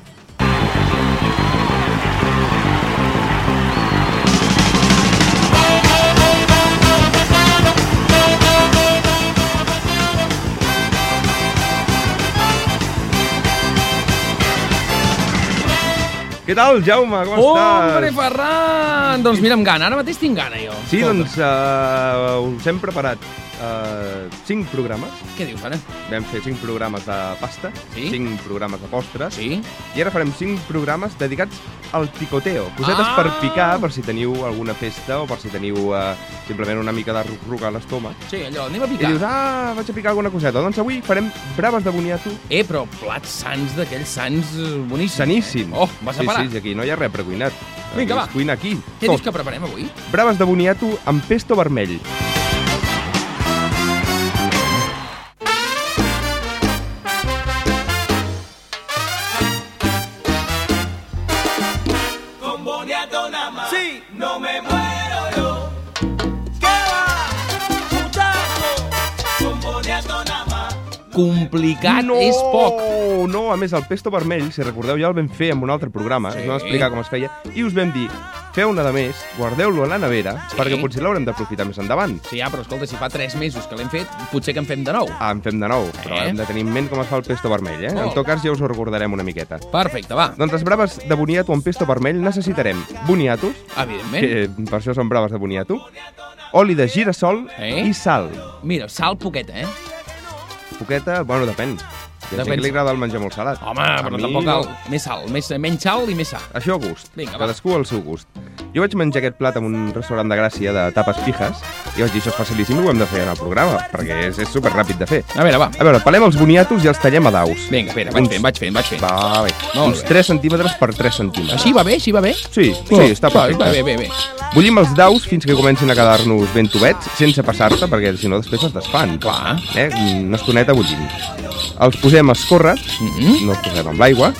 Què tal, Jaume? Com Hombre, estàs? Ferran! Doncs mira, amb gana, ara mateix tinc gana, jo. Sí, Escolta, doncs uh, us hem preparat uh, cinc programes. Què dius, ara? Vam fer cinc programes de pasta, Sí. cinc programes de postres, Sí? i ara farem cinc programes dedicats al picoteo. Cosetes Ah! per picar, per si teniu alguna festa o per si teniu uh, simplement una mica de ruc-ruc a l'estómac. Sí, allò, anem a I picar. dius, ah, vaig a picar alguna coseta. Doncs avui farem braves de boniato Eh, però plats sants d'aquells sants eh, boníssims. saníssim. Eh? Oh, vas a parar. Sí, sí, aquí no hi ha res precuinat. Vinga, va. Es cuina aquí. Què dius que preparem avui? Braves de boniato amb pesto vermell. Complicat no, és poc. No, a més, el pesto vermell, si recordeu, ja el vam fer en un altre programa, Sí. us vam explicar com es feia, i us vam dir, feu-ne de més, guardeu-lo a la nevera, Sí. perquè potser l'haurem d'aprofitar més endavant. Sí, ja, però escolta, si fa 3 mesos que l'hem fet, potser que en fem de nou. Ah, en fem de nou, però Eh? hem de tenir en ment com es fa el pesto vermell, eh? Molt En tot cas, ja us ho recordarem una miqueta. Perfecte, va. Doncs les braves de boniato amb pesto vermell necessitarem boniatos, Evidentment. que per això són braves de boniato, oli de girassol Eh? i sal. Mira, sal poqueta, eh? Poqueta, bueno, depèn. Hi ha gent que li agrada el menjar molt salat. Home, A però mi tampoc cal. Més sal, més, menys sal i més sal. Això a gust. Vinga, va. Cadascú al seu gust. Jo vaig menjar aquest plat en un restaurant de Gràcia de tapes pijas i vaig dir, això és facilíssim i ho hem de fer en el programa, perquè és, és superràpid de fer. A veure, va. A veure, pelem els boniatos i els tallem a daus. Vinga, espera, vaig fent, vaig fent, vaig fent. Va, bé. Molt Uns bé. 3 centímetres per 3 centímetres. Així va bé, així va bé? Sí, sí, Oh, està va, perfecte. Va, bé, bé, bé. Bullim els daus fins que comencin a quedar-nos ben tubets, sense passar-te, perquè si no després es desfan. Clar. Eh? Una estoneta bullint. Els posem a escórrer, Mm -hmm. no els posem amb l'aigua,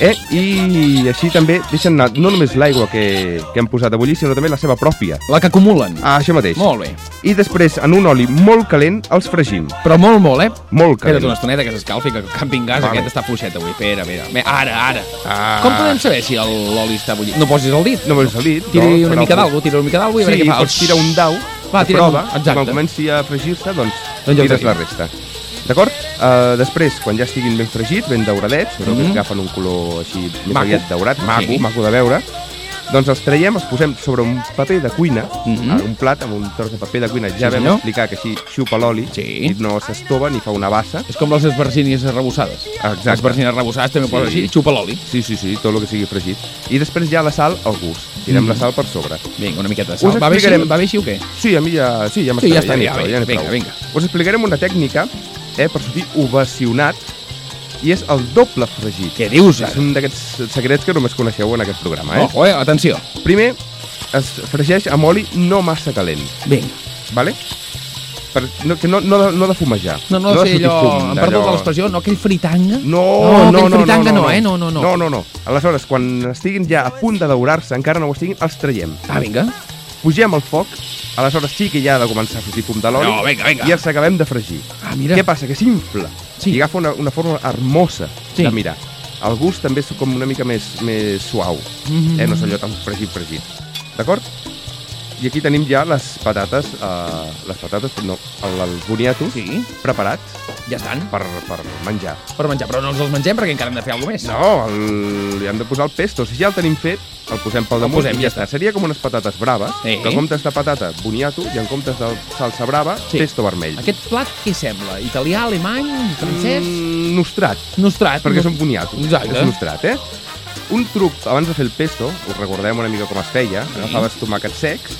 eh? i així també deixen anar no només l'aigua que, que hem posat a bullir, sinó també la seva pròpia. La que acumulen. Ah, això mateix. Molt bé. I després, en un oli molt calent, els fregim. Però molt, molt, eh? Molt Espera't calent. una estoneta que s'escalfi, que el camping gas Vale. aquest està fluixet avui. Espera. Bé, Ara, ara. Ah. Com podem saber si el- l'oli està bullit? No posis el dit. No m'ho he salit. Tiri no, una mica d'algú, tira una mica d'algú i a veure Sí, què fa. pots tirar un dau Va, tira prova, un- exacte. quan comenci a fregir-se, doncs, Doncs tires la resta. D'acord? Uh, després, quan ja estiguin ben fregits, ben dauradets, però Mhm. que agafen un color així més Maco. aviat daurat, maco, Sí. maco de veure, doncs els traiem, els posem sobre un paper de cuina, Mhm. uh, un plat amb un tros de paper de cuina. Ja Sí, vam senyor. explicar que així xupa l'oli Sí. i no s'estova ni fa una bassa. És com les esbarcínies arrebossades. Exacte. Les esbarcínies arrebossades també Sí. així i xupa l'oli. Sí, sí, sí, tot el que sigui fregit. I després ja la sal al gust. Tirem Mm. la sal per sobre. Vinga, una miqueta de Us sal. Va bé, així, va bé així o què? Sí, a mi ja, sí, ja m'està Sí, ja està n'hi bé, ja, prou, vinga, n'hi vinga, prou. vinga. Us explicarem una tècnica eh, per sortir ovacionat i és el doble fregit. Què dius, És un d'aquests secrets que només coneixeu en aquest programa, eh? Ojo, eh? Atenció. Primer, es fregeix amb oli no massa calent, Vinga. vale? Per, no, que no, no, de, no de fumejar. No, no, de no sé sortir allò... fum, Em perdó de l'expressió, no aquell fritanga? No, no, no, no, fritanga no, no, eh? No, no, no. No, no, no. Aleshores, quan estiguin ja a punt de daurar-se, encara no ho estiguin, els traiem. Ah, vinga. Pugem el foc, aleshores sí que ja ha de començar a sortir fum de l'oli No, vinga, vinga. i els acabem de fregir. Ah, mira. Què passa? Que s'infla Sí. i agafa una, una forma hermosa Sí. de mirar. El gust també és com una mica més, més suau, Mhm. eh? no és allò tan fregit, fregit. D'acord? I aquí tenim ja les patates, eh, les patates, no, el, el boniato Sí, preparats ja estan. per, per menjar. Per menjar, però no ens els mengem perquè encara hem de fer alguna més. No, el, li hem de posar el pesto. Si ja el tenim fet, el posem pel damunt posem, i ja ja està. Seria com unes patates braves, Eh. que en comptes de patata, boniato, i en comptes de salsa brava, Sí. pesto vermell. Aquest plat què sembla? Italià, alemany, francès? Mm, nostrat, Nostrat. perquè són boniato. Exacte. És nostrat, eh? Un truc, abans de fer el pesto, us recordem una mica com es feia, Sí. agafaves tomàquets secs,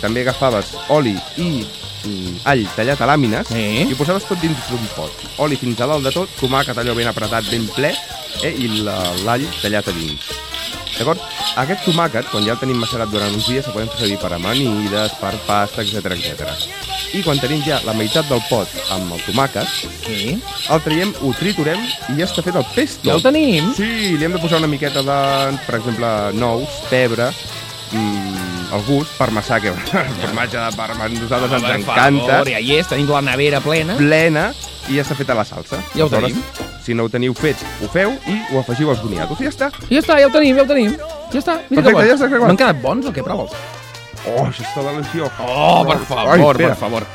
també agafaves oli i all tallat a làmines Sí. i ho posaves tot dins d'un pot. Oli fins a dalt de tot, tomàquet allò ben apretat, ben ple, eh? i la- l'all tallat a dins. D'acord? Aquest tomàquet, quan ja el tenim macerat durant uns dies, el podem fer servir per amanides, per pasta, etc etc. I quan tenim ja la meitat del pot amb el tomàquet, Sí. el traiem, ho triturem i ja està fet el pesto. Ja el tenim. Sí, li hem de posar una miqueta de, per exemple, nous, pebre, mm, el gust, parmesà, que el formatge de parma a nosaltres ens encanta, favor, ja hi és, tenim la nevera plena. plena, i ja està feta la salsa. Ja ho Aleshores, tenim. Si no ho teniu fet, ho feu i ho afegiu als boniatos. I ja està. Ja està, ja ho tenim, ja ho tenim. Ja està, mira Perfecte, que bons. ja està. M'han quedat bons o què proves? Oh, això està deliciós. Oh, per favor, Ai, per favor.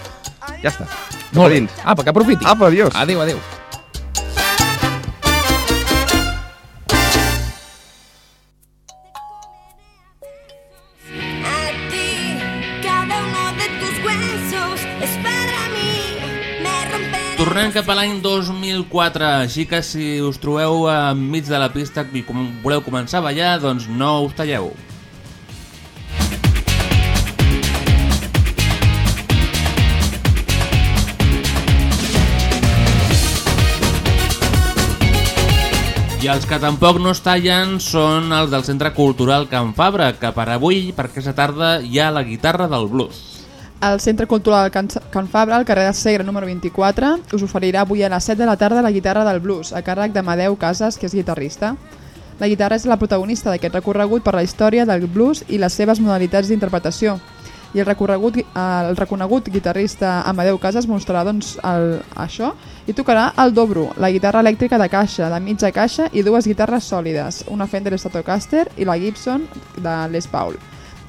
Ja està. Molt bé. Apa, que aprofiti. Apa, adiós. Adéu, adéu. Tornem cap a l'any 2004, així que si us trobeu enmig de la pista i com voleu començar a ballar, doncs no us talleu. I els que tampoc no es tallen són els del Centre Cultural Can Fabra, que per avui, per aquesta tarda, hi ha la guitarra del blues. El Centre Cultural Can, Can Fabra, al carrer de Segre número 24, us oferirà avui a les 7 de la tarda la guitarra del blues, a càrrec d'Amadeu Casas, que és guitarrista. La guitarra és la protagonista d'aquest recorregut per la història del blues i les seves modalitats d'interpretació. I el, recorregut, el reconegut guitarrista Amadeu Casas mostrarà doncs, el, això i tocarà el dobro, la guitarra elèctrica de caixa, de mitja caixa i dues guitarres sòlides, una Fender Stratocaster i la Gibson de Les Paul,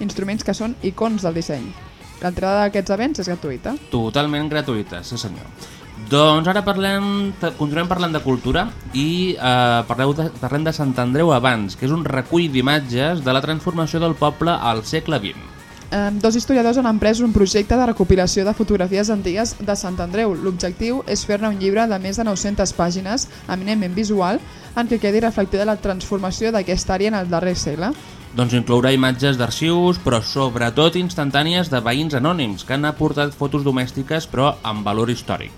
instruments que són icons del disseny. L'entrada d'aquests events és gratuïta. Totalment gratuïta, sí senyor. Doncs ara parlem, continuem parlant de cultura i eh, parleu de, parlem de Sant Andreu abans, que és un recull d'imatges de la transformació del poble al segle XX. Eh, dos historiadors han emprès un projecte de recopilació de fotografies antigues de Sant Andreu. L'objectiu és fer-ne un llibre de més de 900 pàgines, eminentment visual, en què quedi reflectida la transformació d'aquesta àrea en el darrer segle. Doncs inclourà imatges d'arxius, però sobretot instantànies de veïns anònims que han aportat fotos domèstiques però amb valor històric.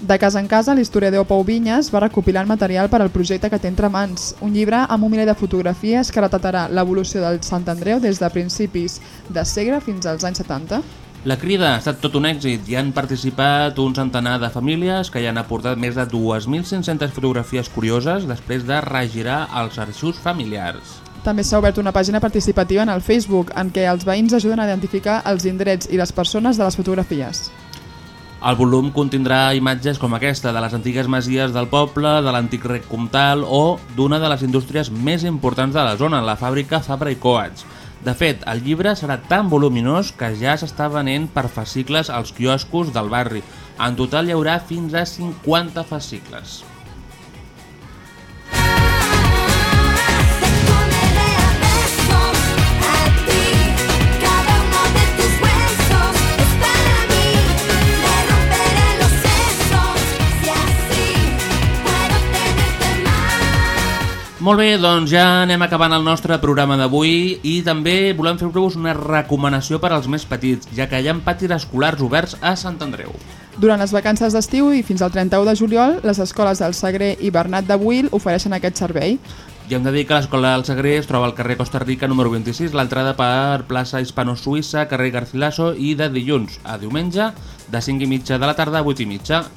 De casa en casa, l'historiador Pau Vinyes va recopilar el material per al projecte que té entre mans, un llibre amb un miler de fotografies que retratarà l'evolució del Sant Andreu des de principis de Segre fins als anys 70. La crida ha estat tot un èxit i han participat un centenar de famílies que hi han aportat més de 2.500 fotografies curioses després de regirar els arxius familiars. També s'ha obert una pàgina participativa en el Facebook en què els veïns ajuden a identificar els indrets i les persones de les fotografies. El volum contindrà imatges com aquesta de les antigues masies del poble, de l'antic rec comtal o d'una de les indústries més importants de la zona, la fàbrica Fabra i Coats. De fet, el llibre serà tan voluminós que ja s'està venent per fascicles als quioscos del barri. En total hi haurà fins a 50 fascicles. Molt bé, doncs ja anem acabant el nostre programa d'avui i també volem fer-vos una recomanació per als més petits, ja que hi ha patis escolars oberts a Sant Andreu. Durant les vacances d'estiu i fins al 31 de juliol, les escoles del Sagrer i Bernat de Buil ofereixen aquest servei. I hem de dir que l'escola del Sagrer es troba al carrer Costa Rica número 26, l'entrada per plaça Hispano-Suïssa, carrer Garcilaso i de dilluns a diumenge de 5 i mitja de la tarda a 8 i mitja.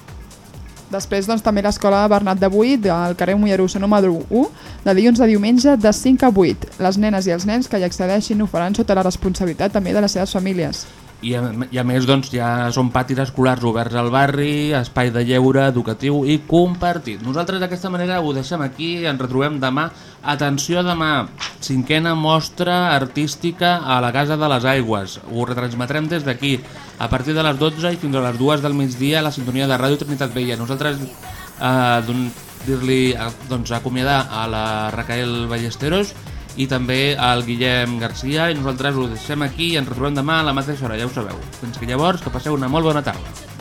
Després doncs, també l'escola Bernat de Buit del carrer Mollerussa número 1 de dilluns a diumenge de 5 a 8. Les nenes i els nens que hi accedeixin ho faran sota la responsabilitat també de les seves famílies. I a, i a més doncs, ja són patis escolars oberts al barri, espai de lleure, educatiu i compartit. Nosaltres d'aquesta manera ho deixem aquí i ens retrobem demà. Atenció demà, cinquena mostra artística a la Casa de les Aigües. Ho retransmetrem des d'aquí a partir de les 12 i fins a les 2 del migdia a la sintonia de Ràdio Trinitat Vella. Nosaltres eh, dir-li, eh, doncs, acomiadar a la Raquel Ballesteros i també al Guillem Garcia i nosaltres ho deixem aquí i ens retrobem demà a la mateixa hora, ja ho sabeu. Fins que llavors, que passeu una molt bona tarda.